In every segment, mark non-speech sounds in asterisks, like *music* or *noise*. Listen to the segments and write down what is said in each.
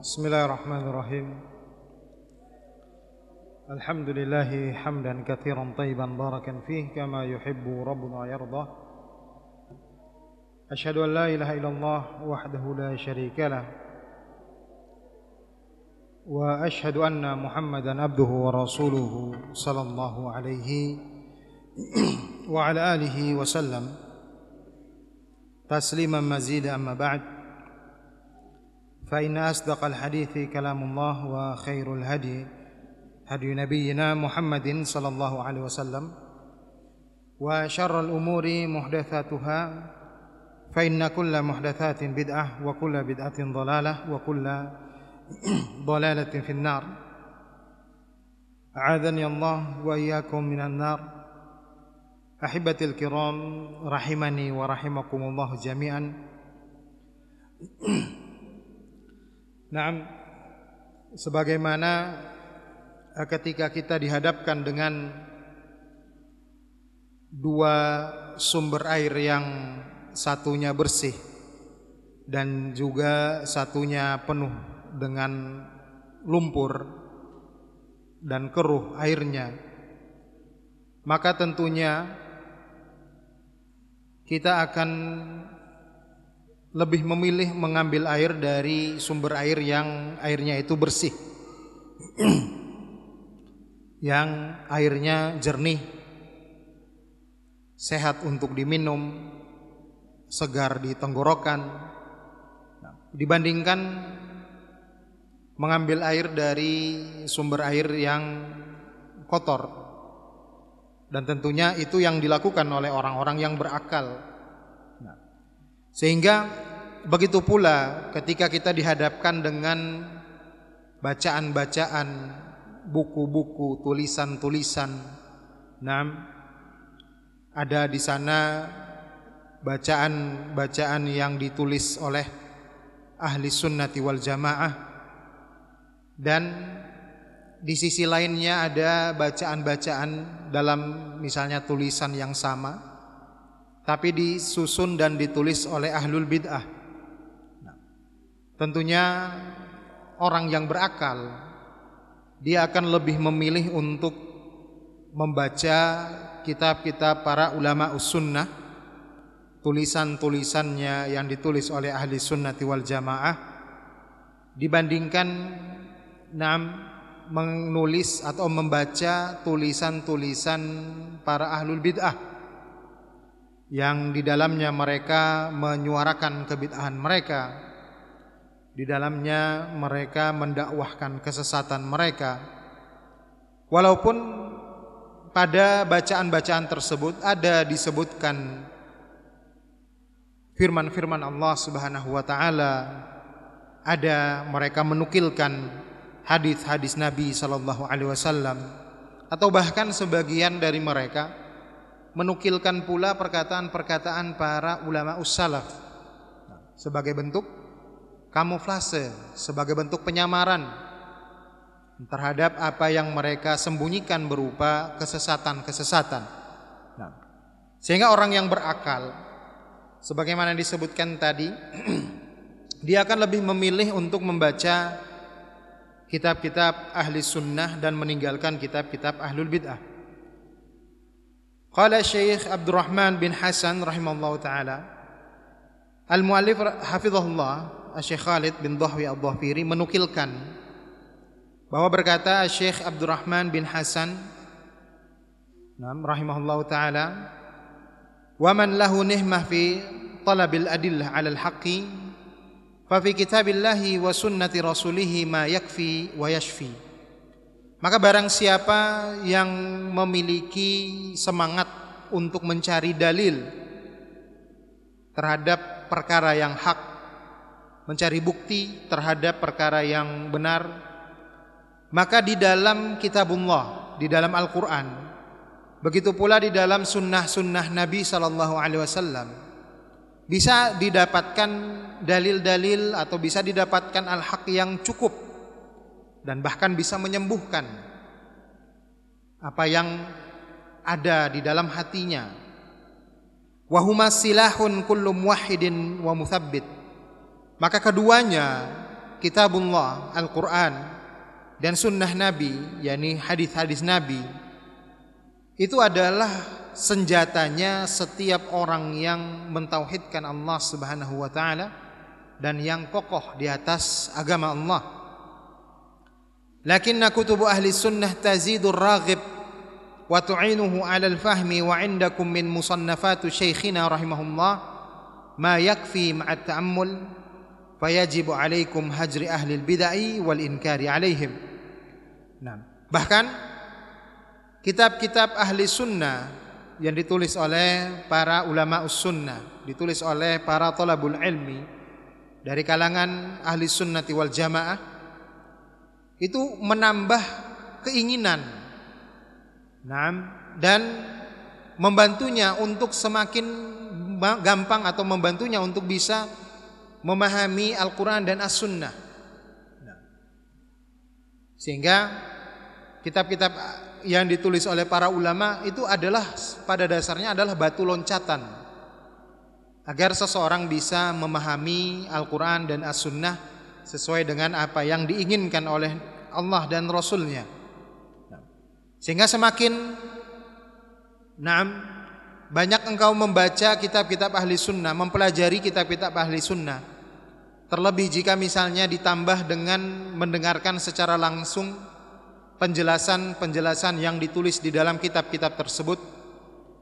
بسم الله الرحمن الرحيم الحمد لله حمدا كثيرا طيبا باركا فيه كما يحب ربنا ويرضى أشهد أن لا إله إلا الله وحده لا شريك له وأشهد أن محمدا عبده ورسوله صلى الله عليه وعلى آله وسلم تسليما مزيدا أما بعد فإن أصدق الحديث كلام الله وخير الهدي هدي نبينا محمد صلى الله عليه وسلم وشر الأمور محدثاتها فإن كل محدثات بدعة وكل بدعة ضلالة وكل *clears throat* ضلالة في النار. أعاذني الله وإياكم من النار. أحبتي الكرام رحمني ورحمكم الله جميعا. *clears throat* Nah, sebagaimana ketika kita dihadapkan dengan dua sumber air yang satunya bersih dan juga satunya penuh dengan lumpur dan keruh airnya, maka tentunya kita akan lebih memilih mengambil air dari sumber air yang airnya itu bersih. *clears throat* Yang airnya jernih sehat untuk diminum segar di tenggorokan. Nah, dibandingkan mengambil air dari sumber air yang kotor. Dan tentunya itu yang dilakukan oleh orang-orang yang berakal sehingga begitu pula ketika kita dihadapkan dengan bacaan-bacaan buku-buku, tulisan-tulisan. Nah, ada di sana bacaan-bacaan yang ditulis oleh ahli sunnati wal jamaah. Dan di sisi lainnya ada bacaan-bacaan dalam misalnya tulisan yang sama tapi disusun dan ditulis oleh ahlul bid'ah. Nah, tentunya orang yang berakal dia akan lebih memilih untuk membaca kitab-kitab para ulama sunnah tulisan-tulisannya yang ditulis oleh ahli sunnati wal jamaah dibandingkan nam menulis atau membaca tulisan-tulisan para ahlul bid'ah yang di dalamnya mereka menyuarakan kebid'ahan mereka di dalamnya mereka mendakwahkan kesesatan mereka. Walaupun pada bacaan-bacaan tersebut ada disebutkan firman-firman Allah Subhanahu wa taala, ada mereka menukilkan hadis-hadis Nabi sallallahu alaihi wasallam atau bahkan sebagian dari mereka menukilkan pula perkataan-perkataan para ulama ussalaf sebagai bentuk kamuflase sebagai bentuk penyamaran terhadap apa yang mereka sembunyikan berupa kesesatan-kesesatan. Nah, sehingga orang yang berakal sebagaimana disebutkan tadi *clears throat* dia akan lebih memilih untuk membaca kitab-kitab ahli sunnah dan meninggalkan kitab-kitab ahlul bid'ah. Qala Syekh Abdurrahman bin Hasan rahimallahu taala Al-muallif hafizahullah Syekh Khalid bin Dhahwi Al-Dhafiri menukilkan bahwa berkata Syekh Abdurrahman bin Hasan rahimahullahu taala wa man lahu nihmah fi talabil adillah 'ala al-haqqi fa fi kitabillahi wa sunnati rasulih ma yakfi wa yashfi maka barang siapa yang memiliki semangat untuk mencari dalil terhadap perkara yang hak mencari bukti terhadap perkara yang benar maka di dalam kitabullah di dalam Al-Qur'an begitu pula di dalam sunnah-sunnah Nabi sallallahu alaihi wasallam bisa didapatkan dalil-dalil atau bisa didapatkan al-haq yang cukup dan bahkan bisa menyembuhkan apa yang ada di dalam hatinya wa huma silahun kullu muwahhidin wa muthabbit maka keduanya kitabullah Al-Quran dan sunnah Nabi yakni hadis-hadis Nabi itu adalah senjatanya setiap orang yang mentauhidkan Allah Subhanahu wa taala dan yang kokoh di atas agama Allah. Lakinna kutubu ahli sunnah tazidur raghib wa tu'inuhu 'ala al-fahmi wa 'indakum min musannafatu syekhina rahimahullah ma yakfi ma'a ta'ammul fayajibu 'alaikum hajri ahli al-bid'ah wal inkari 'alaihim. Nah, bahkan kitab-kitab ahli sunnah yang ditulis oleh para ulama sunnah, ditulis oleh para tolabul ilmi dari kalangan ahli sunnati wal jamaah itu menambah keinginan. Nah, dan membantunya untuk semakin gampang atau membantunya untuk bisa memahami Al-Quran dan As-Sunnah. Nah. sehingga kitab-kitab yang ditulis oleh para ulama itu adalah pada dasarnya adalah batu loncatan. Agar seseorang bisa memahami Al-Quran dan As-Sunnah sesuai dengan apa yang diinginkan oleh Allah dan Rasulnya. Sehingga semakin nah, banyak engkau membaca kitab-kitab ahli sunnah mempelajari kitab-kitab ahli sunnah. Terlebih jika misalnya ditambah dengan mendengarkan secara langsung penjelasan-penjelasan yang ditulis di dalam kitab-kitab tersebut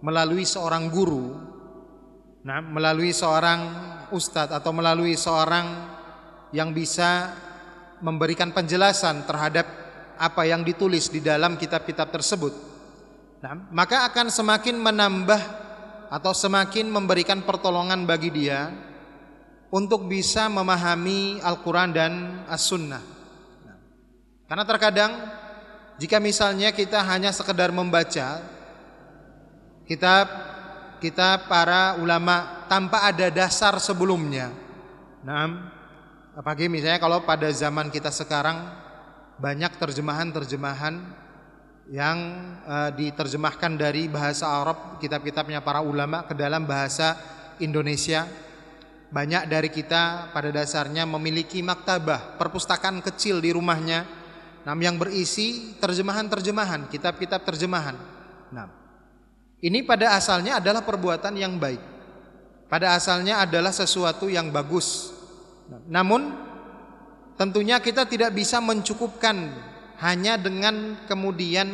melalui seorang guru, nah, melalui seorang ustadz atau melalui seorang yang bisa memberikan penjelasan terhadap apa yang ditulis di dalam kitab-kitab tersebut. Nah, maka akan semakin menambah atau semakin memberikan pertolongan bagi dia untuk bisa memahami Al-Quran dan As-Sunnah. Nah, karena terkadang jika misalnya kita hanya sekedar membaca kitab kitab para ulama tanpa ada dasar sebelumnya. Nah, apalagi misalnya kalau pada zaman kita sekarang banyak terjemahan-terjemahan yang uh, diterjemahkan dari bahasa Arab kitab-kitabnya para ulama ke dalam bahasa Indonesia. Banyak dari kita pada dasarnya memiliki maktabah, perpustakaan kecil di rumahnya Nah, yang berisi terjemahan-terjemahan, kitab-kitab terjemahan. Nah, ini pada asalnya adalah perbuatan yang baik. Pada asalnya adalah sesuatu yang bagus. Namun tentunya kita tidak bisa mencukupkan hanya dengan kemudian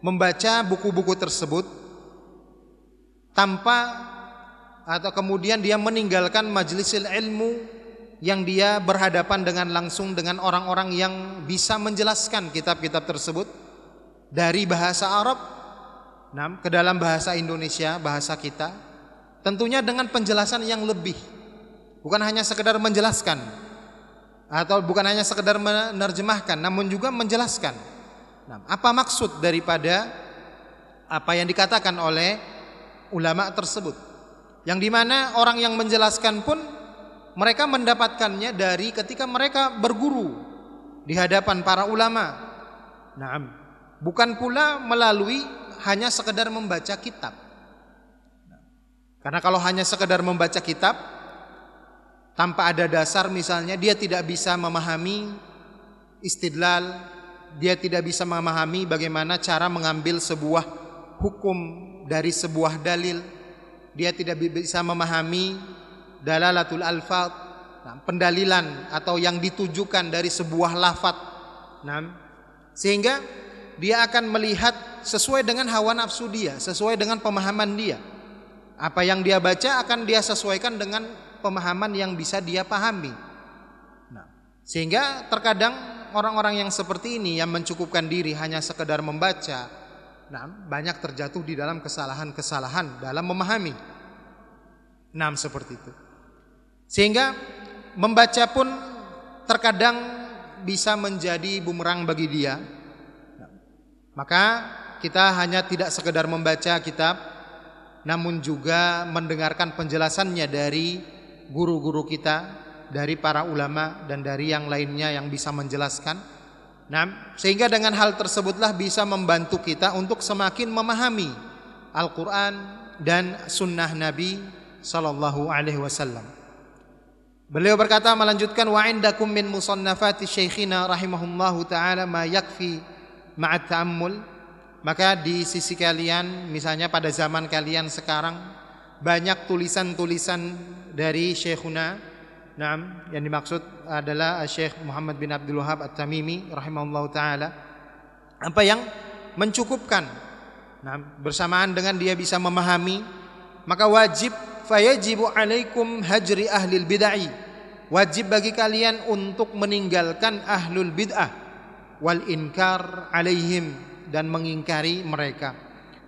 membaca buku-buku tersebut tanpa atau kemudian dia meninggalkan majelis ilmu yang dia berhadapan dengan langsung dengan orang-orang yang bisa menjelaskan kitab-kitab tersebut dari bahasa Arab ke dalam bahasa Indonesia, bahasa kita, tentunya dengan penjelasan yang lebih. Bukan hanya sekedar menjelaskan atau bukan hanya sekedar menerjemahkan, namun juga menjelaskan. Nah, apa maksud daripada apa yang dikatakan oleh ulama tersebut? Yang di mana orang yang menjelaskan pun mereka mendapatkannya dari ketika mereka berguru di hadapan para ulama. Nah, bukan pula melalui hanya sekedar membaca kitab. Karena kalau hanya sekedar membaca kitab tanpa ada dasar misalnya dia tidak bisa memahami istidlal, dia tidak bisa memahami bagaimana cara mengambil sebuah hukum dari sebuah dalil, dia tidak bisa memahami dalalatul alfaz nah, pendalilan atau yang ditujukan dari sebuah lafat nah, sehingga dia akan melihat sesuai dengan hawa nafsu dia sesuai dengan pemahaman dia. Apa yang dia baca akan dia sesuaikan dengan pemahaman yang bisa dia pahami. Nah, sehingga terkadang orang-orang yang seperti ini yang mencukupkan diri hanya sekedar membaca nah, banyak terjatuh di dalam kesalahan-kesalahan dalam memahami. Nah seperti itu. Sehingga membaca pun terkadang bisa menjadi bumerang bagi dia. Maka kita hanya tidak sekedar membaca kitab namun juga mendengarkan penjelasannya dari guru-guru kita, dari para ulama dan dari yang lainnya yang bisa menjelaskan. Nah, sehingga dengan hal tersebutlah bisa membantu kita untuk semakin memahami Al-Qur'an dan sunnah Nabi sallallahu alaihi wasallam. Beliau berkata melanjutkan wa indakum min musannafati syekhina rahimahullahu taala ma yakfi ma'at ta'ammul maka di sisi kalian misalnya pada zaman kalian sekarang banyak tulisan-tulisan dari syekhuna Naam, yang dimaksud adalah Syekh Muhammad bin Abdul Wahab At-Tamimi rahimahullahu taala. Apa yang mencukupkan. Nah, bersamaan dengan dia bisa memahami, maka wajib fayajibu alaikum hajri ahlil bid'ah. Wajib bagi kalian untuk meninggalkan ahlul bid'ah wal inkar alaihim dan mengingkari mereka.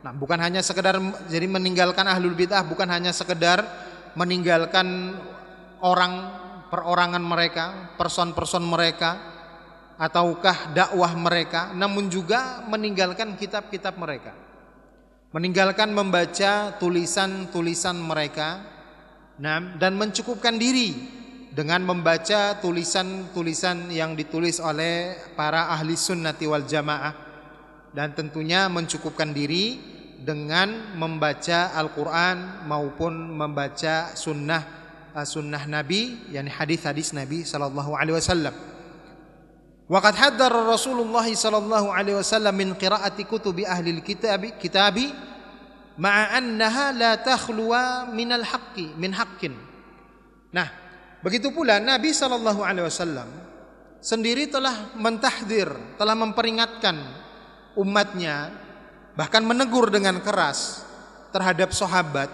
Nah, bukan hanya sekedar jadi meninggalkan ahlul bid'ah bukan hanya sekedar meninggalkan orang perorangan mereka, person-person mereka ataukah dakwah mereka namun juga meninggalkan kitab-kitab mereka. Meninggalkan membaca tulisan-tulisan mereka dan mencukupkan diri dengan membaca tulisan-tulisan yang ditulis oleh para ahli sunnati wal jamaah dan tentunya mencukupkan diri dengan membaca Al-Quran maupun membaca sunnah sunnah Nabi yakni hadis-hadis Nabi sallallahu alaihi wasallam. Waqad haddara Rasulullah sallallahu alaihi wasallam min qiraati kutubi ahli kitab kitabi ma'a la takhluwa min al-haqqi min haqqin. Nah, begitu pula Nabi sallallahu alaihi wasallam sendiri telah mentahdir, telah memperingatkan umatnya bahkan menegur dengan keras terhadap sahabat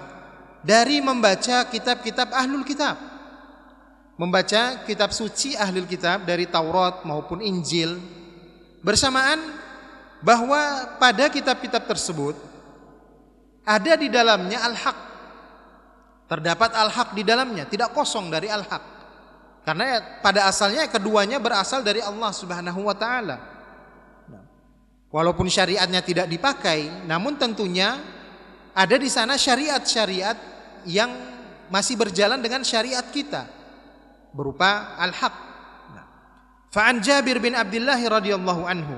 dari membaca kitab-kitab ahlul kitab. Membaca kitab suci ahlul kitab dari Taurat maupun Injil. Bersamaan bahwa pada kitab-kitab tersebut ada di dalamnya al-haq. Terdapat al-haq di dalamnya, tidak kosong dari al-haq. Karena pada asalnya keduanya berasal dari Allah Subhanahu wa taala. Walaupun syariatnya tidak dipakai, namun tentunya ada di sana syariat-syariat yang masih berjalan dengan syariat kita berupa al-haq. Nah, Fa'an Jabir bin Abdullah radhiyallahu anhu.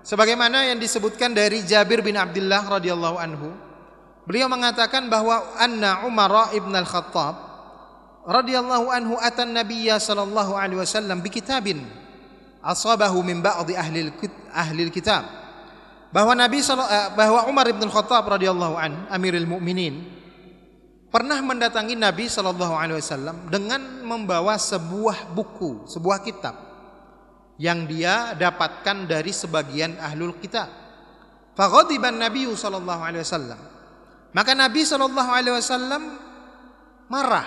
Sebagaimana yang disebutkan dari Jabir bin Abdullah radhiyallahu anhu, beliau mengatakan bahwa anna Umar ibn al-Khattab radhiyallahu anhu atan Nabiyya sallallahu alaihi wasallam bi kitabin asabahu min ba'di ahli ahli kitab bahwa Nabi eh, bahwa Umar ibn al-Khattab radhiyallahu an Amirul Mukminin pernah mendatangi Nabi Shallallahu Alaihi Wasallam dengan membawa sebuah buku, sebuah kitab yang dia dapatkan dari sebagian ahlul kitab. Faghadiban Nabi Shallallahu Alaihi Wasallam. Maka Nabi Shallallahu Alaihi Wasallam marah,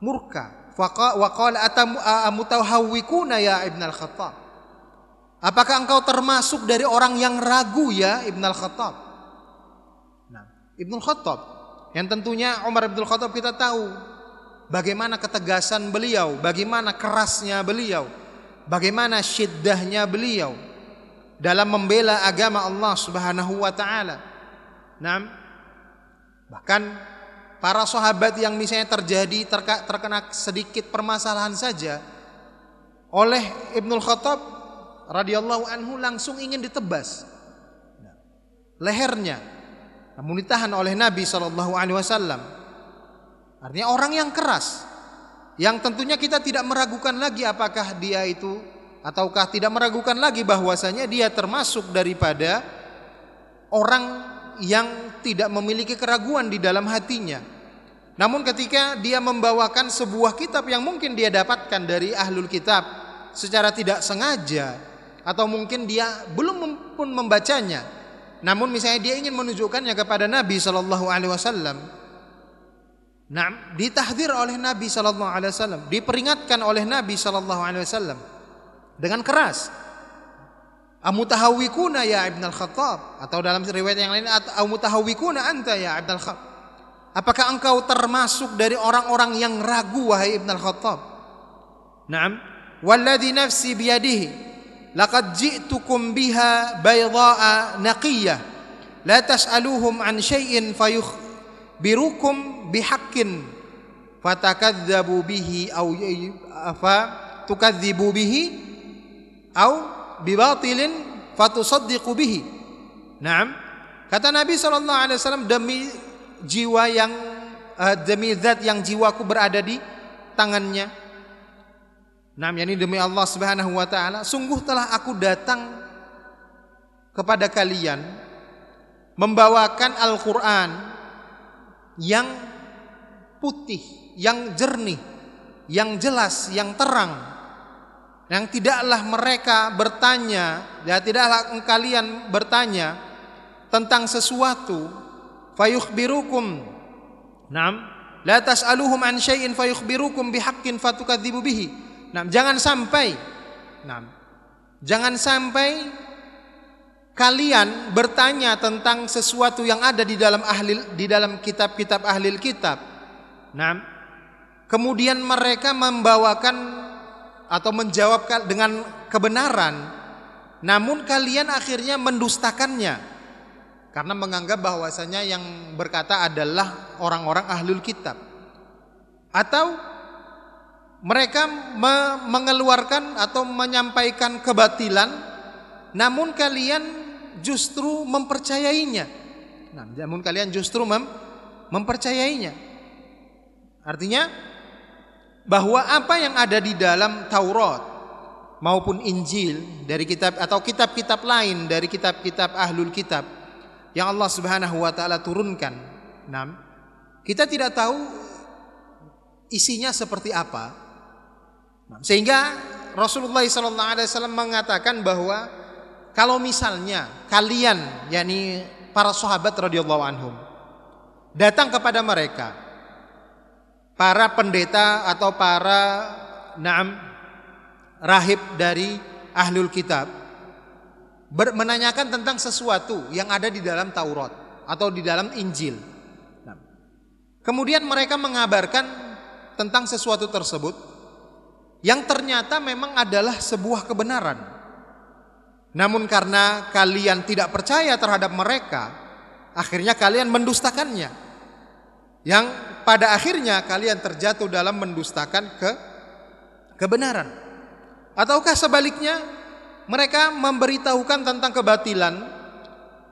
murka. Waqala amutahawwikuna ya Ibn al-Khattab. Apakah engkau termasuk dari orang yang ragu ya Ibn al-Khattab? Nah, Ibn al-Khattab yang tentunya Umar bin Khattab kita tahu bagaimana ketegasan beliau, bagaimana kerasnya beliau, bagaimana syiddahnya beliau dalam membela agama Allah Subhanahu wa taala. Nah, bahkan para sahabat yang misalnya terjadi terkena sedikit permasalahan saja oleh Ibnul Khattab radhiyallahu anhu langsung ingin ditebas lehernya namun ditahan oleh Nabi Shallallahu Alaihi Wasallam. Artinya orang yang keras, yang tentunya kita tidak meragukan lagi apakah dia itu ataukah tidak meragukan lagi bahwasanya dia termasuk daripada orang yang tidak memiliki keraguan di dalam hatinya. Namun ketika dia membawakan sebuah kitab yang mungkin dia dapatkan dari ahlul kitab secara tidak sengaja atau mungkin dia belum pun membacanya namun misalnya dia ingin menunjukkannya kepada Nabi Shallallahu Alaihi Wasallam, nah ditahdir oleh Nabi Shallallahu Alaihi Wasallam, diperingatkan oleh Nabi Shallallahu Alaihi Wasallam dengan keras. Amutahawikuna ya Ibn al-Khattab atau dalam riwayat yang lain amutahawikuna anta ya Ibn al-Khattab. Apakah engkau termasuk dari orang-orang yang ragu wahai Ibn al-Khattab? Naam. Walladhi nafsi biyadihi laqad ji'tukum biha bayda'a naqiyah. La tas'aluhum an syai'in fayukhbirukum bihaqqin fatakadzabu bihi aw fa tukadzibu bihi aw bibatilin fatusaddiqu bihi. Naam. Kata Nabi sallallahu alaihi wasallam demi jiwa yang uh, demi zat yang jiwaku berada di tangannya. Nah, yakni demi Allah Subhanahu wa taala, sungguh telah aku datang kepada kalian membawakan Al-Qur'an yang putih, yang jernih, yang jelas, yang terang. Yang tidaklah mereka bertanya, ya tidaklah kalian bertanya tentang sesuatu fayukhbirukum. Naam, la tas'aluhum an syai'in fayukhbirukum bihaqqin fatukadzibu bihi. Naam, jangan sampai Naam. Jangan sampai kalian bertanya tentang sesuatu yang ada di dalam ahli di dalam kitab-kitab ahli kitab. Nah, kemudian mereka membawakan atau menjawab dengan kebenaran, namun kalian akhirnya mendustakannya karena menganggap bahwasanya yang berkata adalah orang-orang ahlul kitab. Atau mereka me mengeluarkan atau menyampaikan kebatilan namun kalian justru mempercayainya. Nah, namun kalian justru mem mempercayainya. Artinya bahwa apa yang ada di dalam Taurat maupun Injil dari kitab atau kitab-kitab lain dari kitab-kitab ahlul kitab yang Allah Subhanahu wa taala turunkan. Nah, kita tidak tahu isinya seperti apa. Nah, sehingga Rasulullah SAW mengatakan bahwa kalau misalnya kalian yakni para sahabat radhiyallahu anhum datang kepada mereka para pendeta atau para naam rahib dari ahlul kitab menanyakan tentang sesuatu yang ada di dalam Taurat atau di dalam Injil. Kemudian mereka mengabarkan tentang sesuatu tersebut yang ternyata memang adalah sebuah kebenaran. Namun karena kalian tidak percaya terhadap mereka, akhirnya kalian mendustakannya. Yang pada akhirnya kalian terjatuh dalam mendustakan ke kebenaran. Ataukah sebaliknya mereka memberitahukan tentang kebatilan,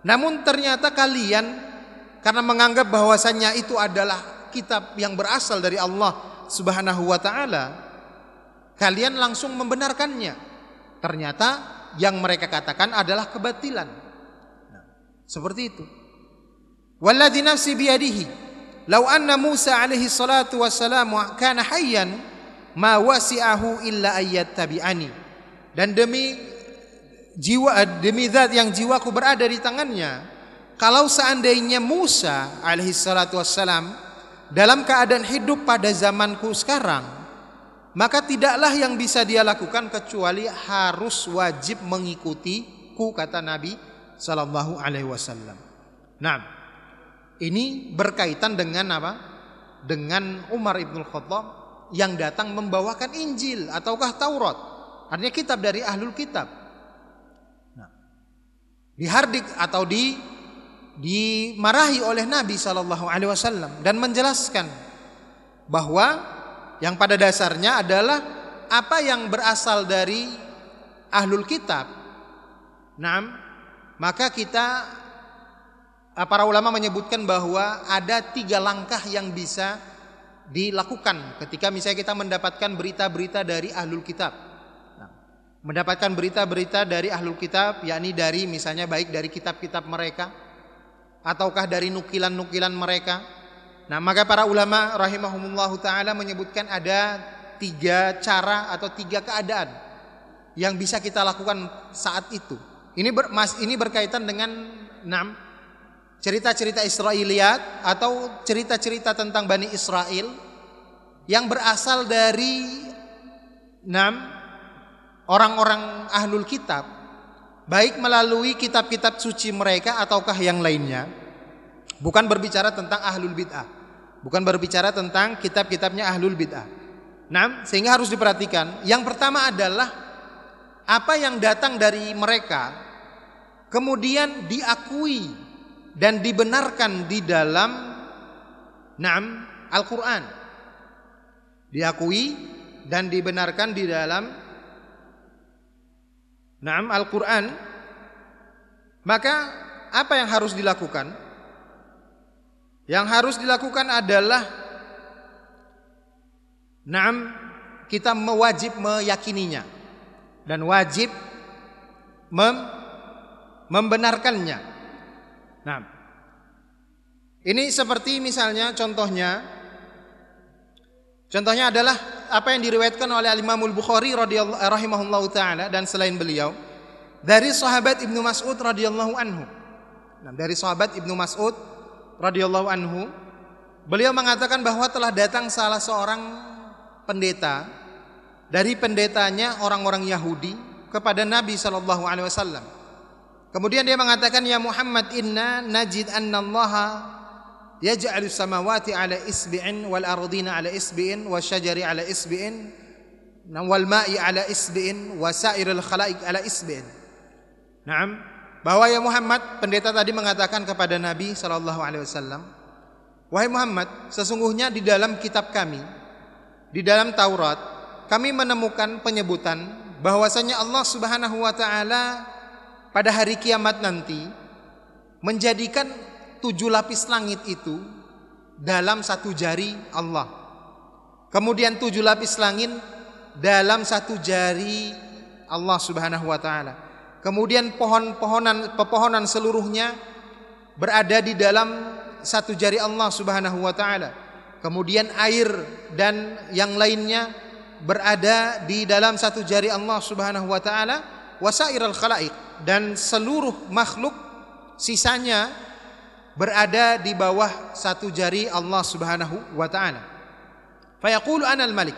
namun ternyata kalian karena menganggap bahwasannya itu adalah kitab yang berasal dari Allah Subhanahu wa taala, kalian langsung membenarkannya. Ternyata yang mereka katakan adalah kebatilan. Nah, seperti itu. Walladzi nafsi biyadihi law anna Musa alaihi salatu wassalam kana hayyan ma wasi'ahu illa ayyattabi'ani. Dan demi jiwa demi zat yang jiwaku berada di tangannya, kalau seandainya Musa alaihi salatu wassalam dalam keadaan hidup pada zamanku sekarang, maka tidaklah yang bisa dia lakukan kecuali harus wajib mengikuti ku kata Nabi sallallahu alaihi wasallam. Nah, ini berkaitan dengan apa? Dengan Umar ibn Khattab yang datang membawakan Injil ataukah Taurat. Artinya kitab dari ahlul kitab. Nah, dihardik atau di dimarahi oleh Nabi sallallahu alaihi wasallam dan menjelaskan bahwa yang pada dasarnya adalah apa yang berasal dari ahlul kitab. Nah, maka kita eh, para ulama menyebutkan bahwa ada tiga langkah yang bisa dilakukan ketika misalnya kita mendapatkan berita-berita dari ahlul kitab. Mendapatkan berita-berita dari ahlul kitab, yakni dari misalnya baik dari kitab-kitab mereka, ataukah dari nukilan-nukilan mereka, Nah, maka para ulama rahimahumullah taala menyebutkan ada tiga cara atau tiga keadaan yang bisa kita lakukan saat itu. Ini ber, mas, ini berkaitan dengan enam cerita-cerita Israiliyat atau cerita-cerita tentang Bani Israel yang berasal dari enam orang-orang ahlul kitab baik melalui kitab-kitab suci mereka ataukah yang lainnya bukan berbicara tentang ahlul bid'ah Bukan berbicara tentang kitab-kitabnya ahlul bid'ah. Nah, sehingga harus diperhatikan. Yang pertama adalah apa yang datang dari mereka kemudian diakui dan dibenarkan di dalam Naam Al-Qur'an. Diakui dan dibenarkan di dalam Naam Al-Qur'an. Maka apa yang harus dilakukan? Yang harus dilakukan adalah Naam, kita mewajib meyakininya dan wajib mem membenarkannya. Nah, ini seperti misalnya contohnya contohnya adalah apa yang diriwayatkan oleh Imam Bukhari radhiyallahu eh, taala dan selain beliau dari sahabat Ibnu Mas'ud radhiyallahu anhu. Dari sahabat Ibnu Mas'ud radhiyallahu anhu beliau mengatakan bahwa telah datang salah seorang pendeta dari pendetanya orang-orang Yahudi kepada Nabi Shallallahu Alaihi Wasallam. Kemudian dia mengatakan ya Muhammad inna najid anna Allah yaj'alu samawati ala isbi'in wal ardina ala isbi'in wa syajari ala isbi'in wal ma'i ala isbi'in wa sa'iril khalaiq ala isbi'in. Naam, bahwa ya Muhammad pendeta tadi mengatakan kepada Nabi sallallahu alaihi wasallam, "Wahai Muhammad, sesungguhnya di dalam kitab kami di dalam Taurat kami menemukan penyebutan bahwasanya Allah Subhanahu wa taala pada hari kiamat nanti menjadikan tujuh lapis langit itu dalam satu jari Allah. Kemudian tujuh lapis langit dalam satu jari Allah Subhanahu wa taala. Kemudian pohon-pohonan pepohonan seluruhnya berada di dalam satu jari Allah Subhanahu wa taala kemudian air dan yang lainnya berada di dalam satu jari Allah Subhanahu wa taala wasairal khalaiq dan seluruh makhluk sisanya berada di bawah satu jari Allah Subhanahu wa taala. Fayaqulu anal malik.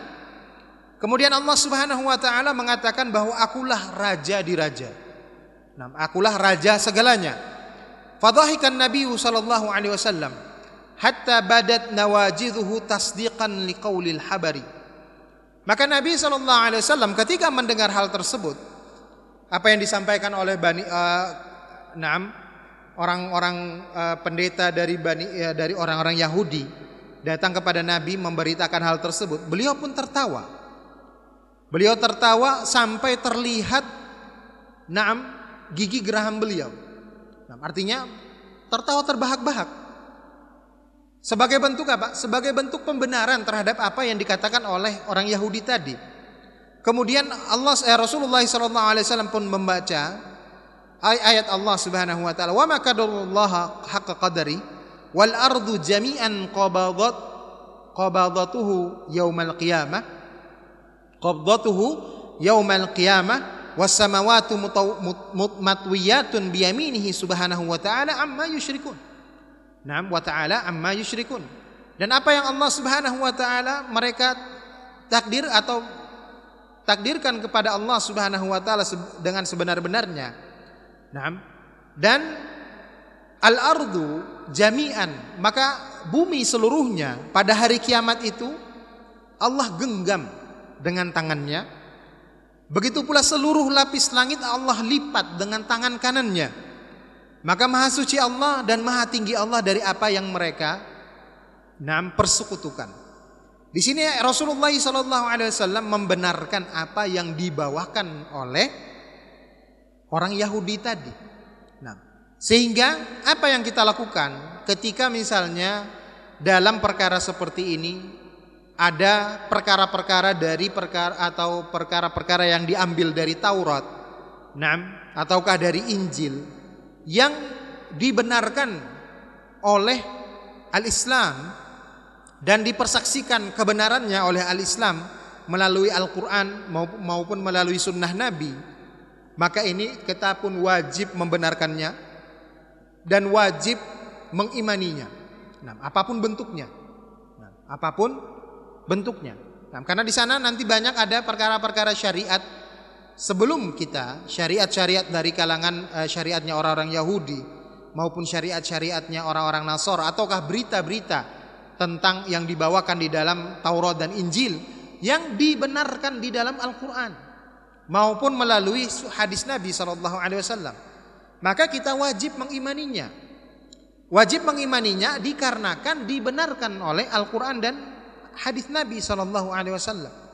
Kemudian Allah Subhanahu wa taala mengatakan bahwa akulah raja di raja. Nah, akulah raja segalanya. Fadhahikan Nabi sallallahu alaihi wasallam hatta badat nawajidhuhu tasdiqan liqaulil habari. Maka Nabi sallallahu alaihi wasallam ketika mendengar hal tersebut apa yang disampaikan oleh Bani uh, orang-orang uh, pendeta dari Bani uh, dari orang-orang Yahudi datang kepada Nabi memberitakan hal tersebut, beliau pun tertawa. Beliau tertawa sampai terlihat Naam gigi geraham beliau. Nah, artinya tertawa terbahak-bahak. Sebagai bentuk apa? Sebagai bentuk pembenaran terhadap apa yang dikatakan oleh orang Yahudi tadi. Kemudian Allah eh, Rasulullah SAW pun membaca ayat Allah Subhanahu wa taala, "Wa ma qadarullaha haqqa wal ardu jami'an qabadat qabadatuhu yaumal qiyamah." Qabdatuhu yaumal qiyamah was samawati matwiyatun biyaminihi subhanahu wa ta'ala amma yusyrikun. Naam wa ta'ala amma yusyrikun. Dan apa yang Allah Subhanahu wa taala mereka takdir atau takdirkan kepada Allah Subhanahu wa taala dengan sebenar-benarnya. Naam. Dan al-ardu jami'an, maka bumi seluruhnya pada hari kiamat itu Allah genggam dengan tangannya. Begitu pula seluruh lapis langit Allah lipat dengan tangan kanannya. Maka maha suci Allah dan maha tinggi Allah dari apa yang mereka nam persekutukan. Di sini Rasulullah SAW membenarkan apa yang dibawakan oleh orang Yahudi tadi. Nah, sehingga apa yang kita lakukan ketika misalnya dalam perkara seperti ini ada perkara-perkara dari perkara atau perkara-perkara yang diambil dari Taurat, nah, ataukah dari Injil, yang dibenarkan oleh al-Islam dan dipersaksikan kebenarannya oleh al-Islam melalui Al-Quran maupun melalui sunnah Nabi maka ini kita pun wajib membenarkannya dan wajib mengimaninya. Nah, apa pun bentuknya. Nah, apa pun bentuknya. Nah, karena di sana nanti banyak ada perkara-perkara syariat sebelum kita syariat-syariat dari kalangan uh, syariatnya orang-orang Yahudi maupun syariat-syariatnya orang-orang Nasor ataukah berita-berita tentang yang dibawakan di dalam Taurat dan Injil yang dibenarkan di dalam Al-Qur'an maupun melalui hadis Nabi sallallahu alaihi wasallam. Maka kita wajib mengimaninya. Wajib mengimaninya dikarenakan dibenarkan oleh Al-Qur'an dan hadis Nabi sallallahu alaihi wasallam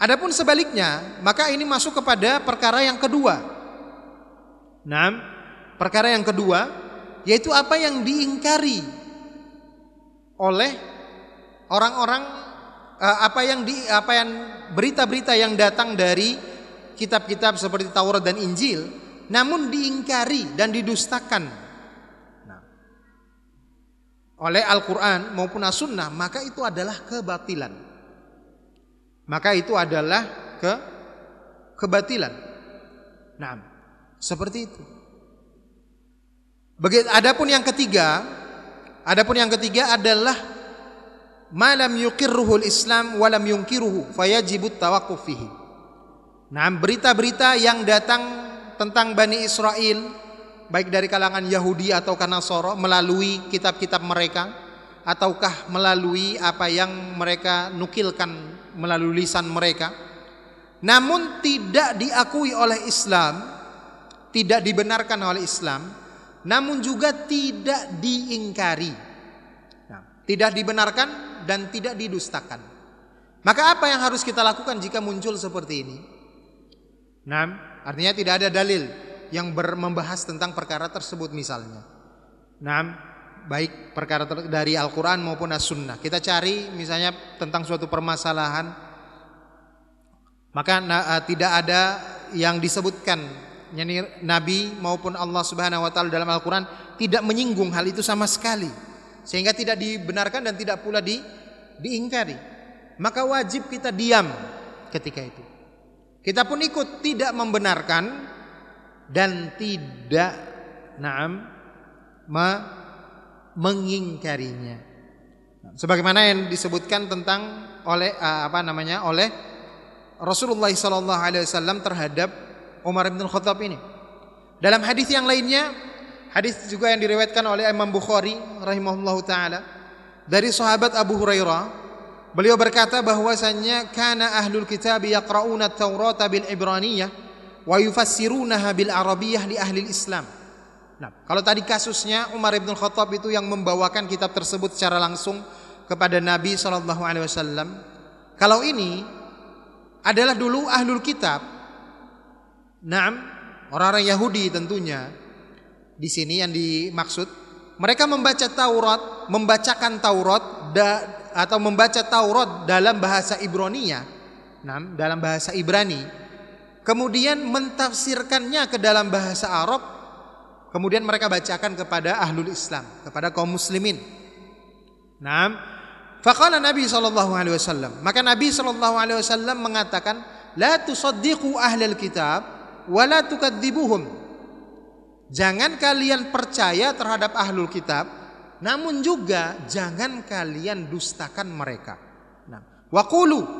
Adapun sebaliknya, maka ini masuk kepada perkara yang kedua. Nah, perkara yang kedua yaitu apa yang diingkari oleh orang-orang uh, apa yang di apa yang berita-berita yang datang dari kitab-kitab seperti Taurat dan Injil namun diingkari dan didustakan nah, oleh Al-Qur'an maupun As-Sunnah maka itu adalah kebatilan. Maka itu adalah ke kebatilan. Nah seperti itu. Begitu adapun yang ketiga adapun yang ketiga adalah malam yuqirruhul Islam walam yungkiruhu fayajibut tawaqquf fihi. Nah, berita-berita yang datang tentang Bani Israel baik dari kalangan Yahudi atau Nasoro melalui kitab-kitab mereka ataukah melalui apa yang mereka nukilkan melalui lisan mereka namun tidak diakui oleh Islam tidak dibenarkan oleh Islam namun juga tidak diingkari nah, tidak dibenarkan dan tidak didustakan. Maka apa yang harus kita lakukan jika muncul seperti ini? Nah, artinya tidak ada dalil yang membahas tentang perkara tersebut misalnya. Nah, baik perkara dari Al-Quran maupun As-Sunnah. Kita cari misalnya tentang suatu permasalahan, maka uh, tidak ada yang disebutkan yani Nabi maupun Allah Subhanahu wa taala dalam Al-Qur'an tidak menyinggung hal itu sama sekali sehingga tidak dibenarkan dan tidak pula di, diingkari. Maka wajib kita diam ketika itu. Kita pun ikut tidak membenarkan dan tidak naam me, mengingkarinya. Sebagaimana yang disebutkan tentang oleh apa namanya oleh Rasulullah SAW terhadap Umar bin Khattab ini. Dalam hadis yang lainnya Hadis juga yang diriwayatkan oleh Imam Bukhari rahimahullahu taala dari sahabat Abu Hurairah beliau berkata bahwasanya kana ahlul kitab yaqrauna at-taurata bil ibraniyah wa yufassirunaha bil arabiyyah li ahli Islam. Nah, kalau tadi kasusnya Umar bin Khattab itu yang membawakan kitab tersebut secara langsung kepada Nabi sallallahu alaihi wasallam. Kalau ini adalah dulu ahlul kitab. Naam, orang-orang Yahudi tentunya di sini yang dimaksud mereka membaca Taurat, membacakan Taurat da, atau membaca Taurat dalam bahasa Ibrania, nah, dalam bahasa Ibrani, kemudian mentafsirkannya ke dalam bahasa Arab, kemudian mereka bacakan kepada ahlul Islam, kepada kaum muslimin. Nah, faqala Nabi sallallahu maka Nabi wasallam mengatakan, la tusaddiqu ahlal kitab wa la tukadzibuhum Jangan kalian percaya terhadap ahlul kitab, namun juga jangan kalian dustakan mereka. Nah,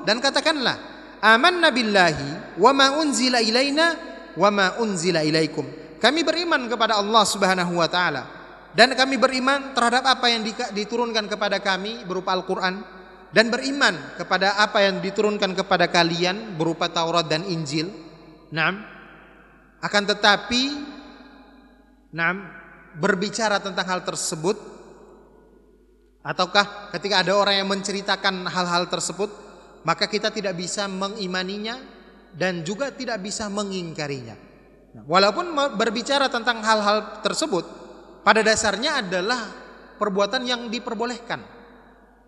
dan katakanlah, amanna billahi wa ma unzila ilaina wa ma unzila ilaikum. Kami beriman kepada Allah Subhanahu wa taala dan kami beriman terhadap apa yang diturunkan kepada kami berupa Al-Qur'an dan beriman kepada apa yang diturunkan kepada kalian berupa Taurat dan Injil. Nah, akan tetapi nah, berbicara tentang hal tersebut ataukah ketika ada orang yang menceritakan hal-hal tersebut maka kita tidak bisa mengimaninya dan juga tidak bisa mengingkarinya. Nah, walaupun berbicara tentang hal-hal tersebut pada dasarnya adalah perbuatan yang diperbolehkan.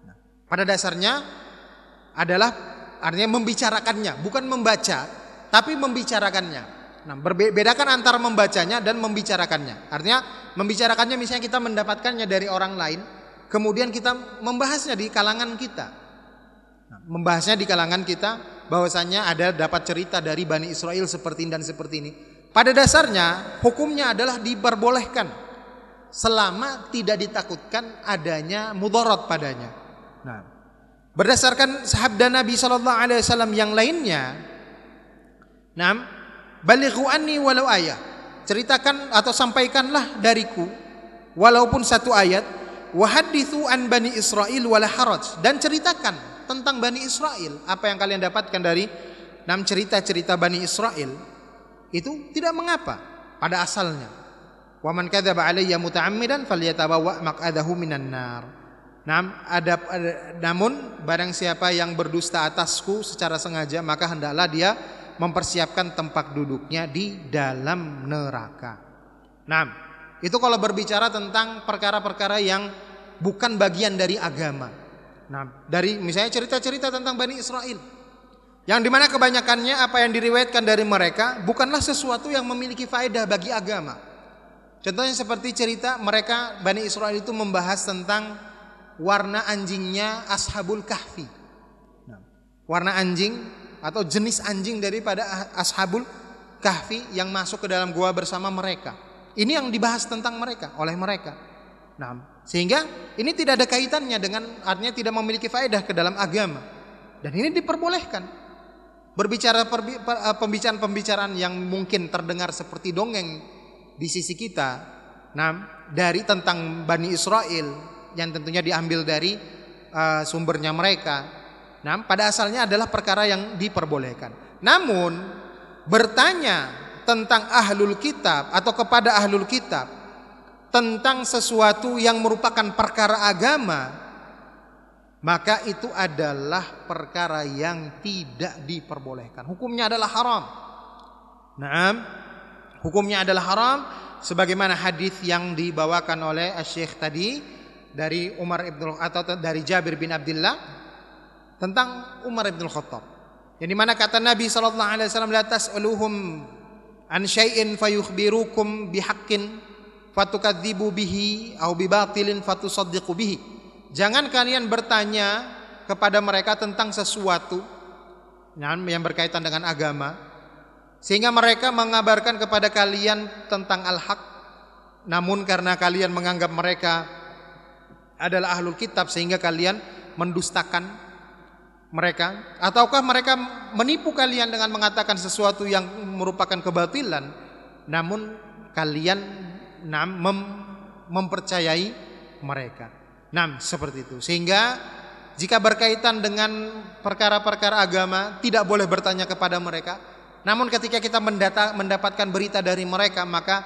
Nah, pada dasarnya adalah artinya membicarakannya, bukan membaca, tapi membicarakannya. Nah, bedakan antara membacanya dan membicarakannya. Artinya membicarakannya misalnya kita mendapatkannya dari orang lain, kemudian kita membahasnya di kalangan kita. Membahasnya di kalangan kita bahwasanya ada dapat cerita dari Bani Israel seperti ini dan seperti ini. Pada dasarnya hukumnya adalah diperbolehkan selama tidak ditakutkan adanya mudarat padanya. Nah, berdasarkan sabda Nabi Shallallahu Alaihi Wasallam yang lainnya, nah balighu anni walau ayat. Ceritakan atau sampaikanlah dariku walaupun satu ayat wa hadithu an bani Israel wala haraj dan ceritakan tentang Bani Israel apa yang kalian dapatkan dari enam cerita-cerita Bani Israel itu tidak mengapa pada asalnya wa man kadzaba alayya muta'ammidan falyatabawa maq'adahu minan nar Nam, ada, ada, namun barang siapa yang berdusta atasku secara sengaja maka hendaklah dia mempersiapkan tempat duduknya di dalam neraka. Nah, itu kalau berbicara tentang perkara-perkara yang bukan bagian dari agama. Nah, dari misalnya cerita-cerita tentang Bani Israel. Yang di mana kebanyakannya apa yang diriwayatkan dari mereka bukanlah sesuatu yang memiliki faedah bagi agama. Contohnya seperti cerita mereka Bani Israel itu membahas tentang warna anjingnya Ashabul Kahfi. Nah, warna anjing atau jenis anjing daripada Ashabul Kahfi yang masuk ke dalam gua bersama mereka. Ini yang dibahas tentang mereka oleh mereka. Nah, sehingga ini tidak ada kaitannya dengan artinya tidak memiliki faedah ke dalam agama. Dan ini diperbolehkan. Berbicara eh, pembicaraan-pembicaraan yang mungkin terdengar seperti dongeng di sisi kita. Nah, dari tentang Bani Israel yang tentunya diambil dari uh, sumbernya mereka. Nah, pada asalnya adalah perkara yang diperbolehkan. Namun, bertanya tentang ahlul kitab atau kepada ahlul kitab tentang sesuatu yang merupakan perkara agama maka itu adalah perkara yang tidak diperbolehkan. Hukumnya adalah haram. Naam, hukumnya adalah haram sebagaimana hadis yang dibawakan oleh Syekh tadi dari Umar ibn atau dari Jabir bin Abdullah tentang Umar ibn Khattab. Yang di mana kata Nabi sallallahu alaihi wasallam la tas'aluhum an syai'in fayukhbirukum bihaqqin fatukadzibu bihi au bibatilin fatusaddiqu bihi. Jangan kalian bertanya kepada mereka tentang sesuatu yang berkaitan dengan agama sehingga mereka mengabarkan kepada kalian tentang al-haq. Namun karena kalian menganggap mereka adalah ahlul kitab sehingga kalian mendustakan mereka ataukah mereka menipu kalian dengan mengatakan sesuatu yang merupakan kebatilan namun kalian mem mempercayai mereka Nah, seperti itu. Sehingga jika berkaitan dengan perkara-perkara agama tidak boleh bertanya kepada mereka. Namun ketika kita mendata, mendapatkan berita dari mereka maka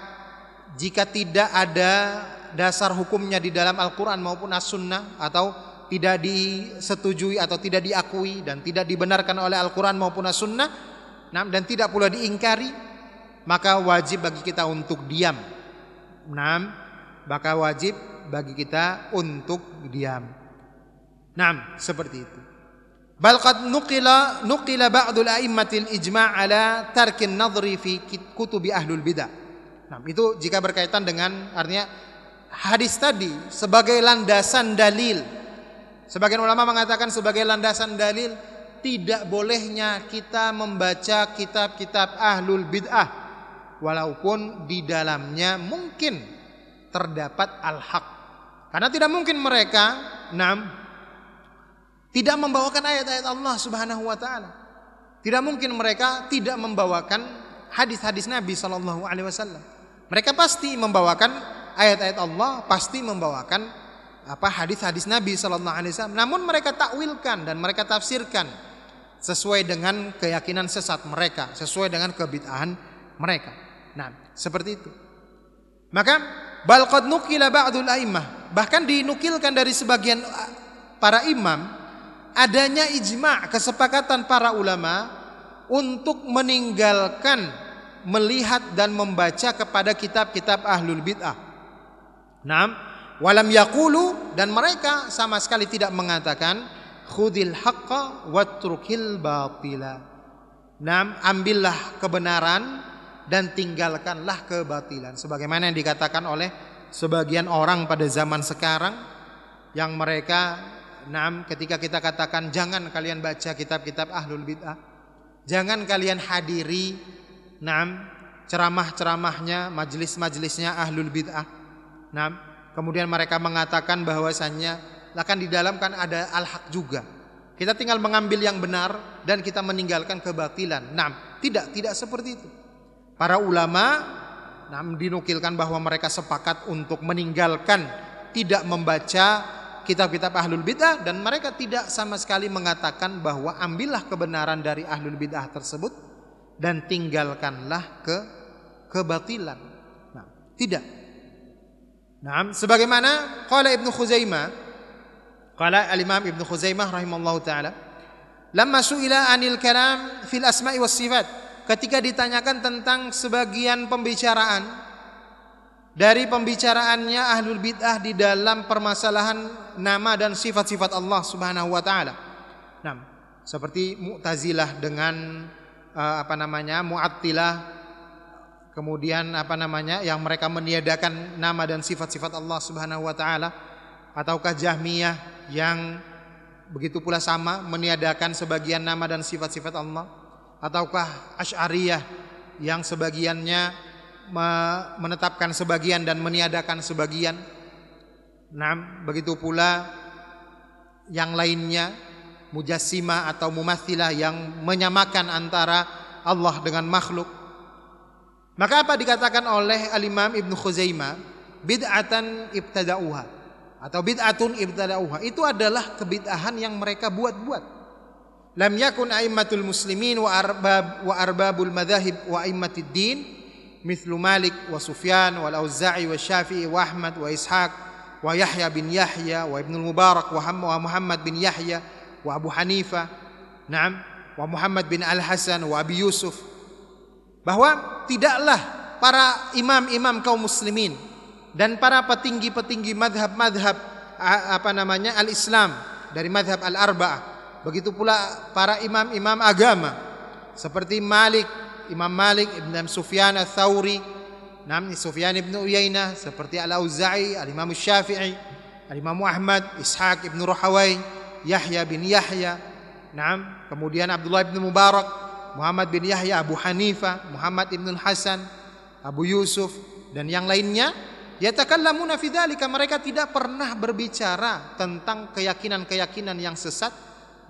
jika tidak ada dasar hukumnya di dalam Al-Quran maupun As-Sunnah atau tidak disetujui atau tidak diakui dan tidak dibenarkan oleh Al-Quran maupun As-Sunnah dan tidak pula diingkari maka wajib bagi kita untuk diam. Nah, maka wajib bagi kita untuk diam. Nah, seperti itu. Bal qad nuqila nuqila ba'dul a'immatil ijma' ala tarkin nadhri fi kutubi ahlul bidah. Nah, itu jika berkaitan dengan artinya hadis tadi sebagai landasan dalil. Sebagian ulama mengatakan sebagai landasan dalil tidak bolehnya kita membaca kitab-kitab ahlul bid'ah walaupun di dalamnya mungkin terdapat al-haq karena tidak mungkin mereka enam tidak membawakan ayat-ayat Allah Subhanahu wa taala. Tidak mungkin mereka tidak membawakan hadis-hadis Nabi sallallahu alaihi wasallam. Mereka pasti membawakan ayat-ayat Allah, pasti membawakan apa hadis-hadis Nabi sallallahu alaihi wasallam. Namun mereka takwilkan dan mereka tafsirkan sesuai dengan keyakinan sesat mereka, sesuai dengan kebid'ahan mereka. Nah, seperti itu. Maka bal qad nukila ba'dul a'immah bahkan dinukilkan dari sebagian uh, para imam adanya ijma' kesepakatan para ulama untuk meninggalkan melihat dan membaca kepada kitab-kitab ahlul bid'ah. Naam, walam yaqulu dan mereka sama sekali tidak mengatakan khudil haqqa watrukil batila. Naam, ambillah kebenaran dan tinggalkanlah kebatilan sebagaimana yang dikatakan oleh sebagian orang pada zaman sekarang yang mereka nam ketika kita katakan jangan kalian baca kitab-kitab ahlul bid'ah jangan kalian hadiri nam ceramah-ceramahnya majelis-majelisnya ahlul bid'ah nam kemudian mereka mengatakan bahwasannya akan di dalam kan ada al-haq juga kita tinggal mengambil yang benar dan kita meninggalkan kebatilan. Nah, tidak, tidak seperti itu. Para ulama nah, dinukilkan bahwa mereka sepakat untuk meninggalkan tidak membaca kitab-kitab ahlul bidah dan mereka tidak sama sekali mengatakan bahwa ambillah kebenaran dari ahlul bidah tersebut dan tinggalkanlah ke kebatilan. Nah, tidak. Nah, sebagaimana qala Ibnu Khuzaimah qala al-Imam Ibnu Khuzaimah rahimallahu taala lamma su'ila anil kalam fil asma'i was sifat ketika ditanyakan tentang sebagian pembicaraan dari pembicaraannya ahlul bid'ah di dalam permasalahan nama dan sifat-sifat Allah Subhanahu wa taala. Nah, seperti Mu'tazilah dengan uh, apa namanya? Mu'attilah kemudian apa namanya? yang mereka meniadakan nama dan sifat-sifat Allah Subhanahu wa taala ataukah Jahmiyah yang begitu pula sama meniadakan sebagian nama dan sifat-sifat Allah ataukah Asy'ariyah yang sebagiannya menetapkan sebagian dan meniadakan sebagian. Nah, begitu pula yang lainnya mujassimah atau mumathilah yang menyamakan antara Allah dengan makhluk. Maka apa dikatakan oleh Al-Imam Ibn Khuzaimah? Bid'atan ibtada'uha atau bid'atun ibtada'uha. Itu adalah kebid'ahan yang mereka buat-buat lam yakun aimmatul muslimin wa arbab wa arbabul madzahib wa aimmatid din mithlu Malik wa Sufyan wal Auza'i wa Syafi'i wa Ahmad wa Ishaq wa Yahya bin Yahya wa Ibnu Mubarak wa Muhammad bin Yahya wa Abu Hanifa na'am wa Muhammad bin Al Hasan wa Abi Yusuf. Bahwa tidaklah para imam-imam kaum muslimin dan para petinggi-petinggi madhab-madhab apa namanya al-Islam dari madhab al-arba'ah begitu pula para imam-imam agama seperti Malik Imam Malik, Ibn Sufyan Al-Thawri, Nam Sufyan Ibn Uyainah seperti Al-Auza'i, Al-Imam Syafi'i, Al-Imam Ahmad, Ishaq Ibn Ruhawai, Yahya bin Yahya, Nam, kemudian Abdullah bin Mubarak, Muhammad bin Yahya, Abu Hanifah, Muhammad Ibn Hasan, Abu Yusuf dan yang lainnya yatakallamuna fi mereka tidak pernah berbicara tentang keyakinan-keyakinan yang sesat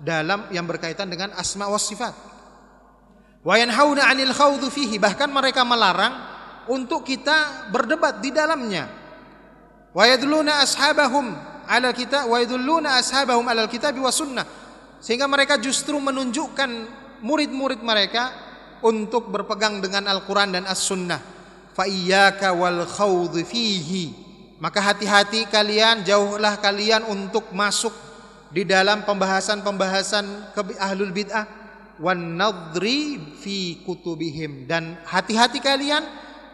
dalam yang berkaitan dengan asma wa sifat. Wa yanhauna 'anil khawdhu fihi bahkan mereka melarang untuk kita berdebat di dalamnya. Wa ashabahum 'ala kita wa ashabahum 'ala kitab wa sunnah. Sehingga mereka justru menunjukkan murid-murid mereka untuk berpegang dengan Al-Qur'an dan As-Sunnah. Fa iyyaka wal khawdh fihi. Maka hati-hati kalian, jauhlah kalian untuk masuk di dalam pembahasan-pembahasan ahlul bid'ah wan nadri fi kutubihim dan hati-hati kalian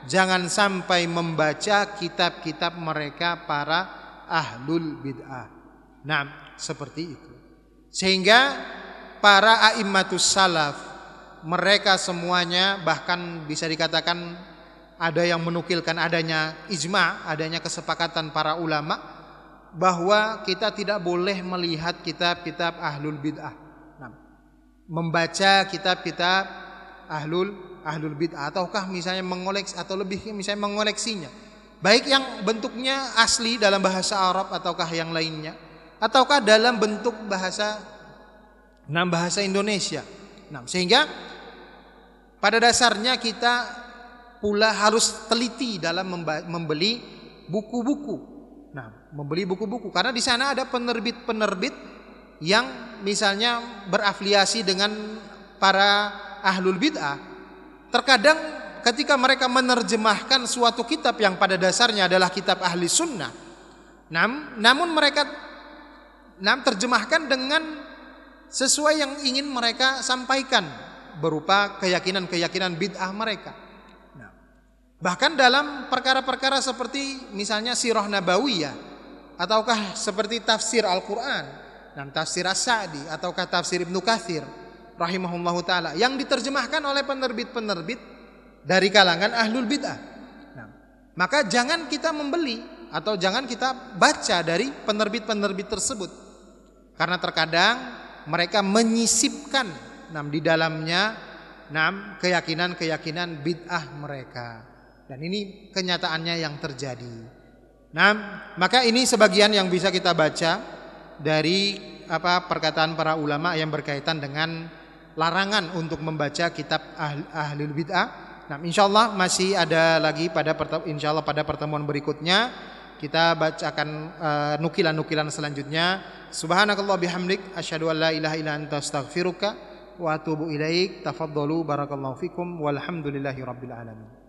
jangan sampai membaca kitab-kitab mereka para ahlul bid'ah. Nah, seperti itu. Sehingga para a'immatus salaf mereka semuanya bahkan bisa dikatakan ada yang menukilkan adanya ijma, adanya kesepakatan para ulama bahwa kita tidak boleh melihat kitab-kitab ahlul bid'ah. Membaca kitab-kitab ahlul ahlul bid'ah. Ataukah misalnya mengoleksi atau lebih misalnya mengoleksinya. Baik yang bentuknya asli dalam bahasa Arab ataukah yang lainnya. Ataukah dalam bentuk bahasa enam bahasa Indonesia. Nah sehingga pada dasarnya kita pula harus teliti dalam membeli buku-buku nah membeli buku-buku. Karena di sana ada penerbit-penerbit yang misalnya berafiliasi dengan para ahlul bid'ah. Terkadang ketika mereka menerjemahkan suatu kitab yang pada dasarnya adalah kitab ahli sunnah nam, namun mereka nam terjemahkan dengan sesuai yang ingin mereka sampaikan berupa keyakinan-keyakinan bid'ah mereka bahkan dalam perkara-perkara seperti misalnya sirah nabawiyah ataukah seperti tafsir Al-Quran dan tafsir As-Sa'di ataukah tafsir Ibnu Katsir rahimahullahu taala yang diterjemahkan oleh penerbit-penerbit dari kalangan ahlul bid'ah. Nah, maka jangan kita membeli atau jangan kita baca dari penerbit-penerbit tersebut. Karena terkadang mereka menyisipkan nam di dalamnya nam keyakinan-keyakinan bid'ah mereka. Dan ini kenyataannya yang terjadi. Nah, maka ini sebagian yang bisa kita baca dari apa perkataan para ulama yang berkaitan dengan larangan untuk membaca kitab ahli, ahli bid'ah. Nah, insyaallah masih ada lagi pada insyaallah pada pertemuan berikutnya kita bacakan uh, nukilan-nukilan selanjutnya. Subhanakallah bihamdik asyhadu an la ilaha illa anta astaghfiruka wa atubu ilaik. Tafaddalu barakallahu fikum walhamdulillahi rabbil alamin.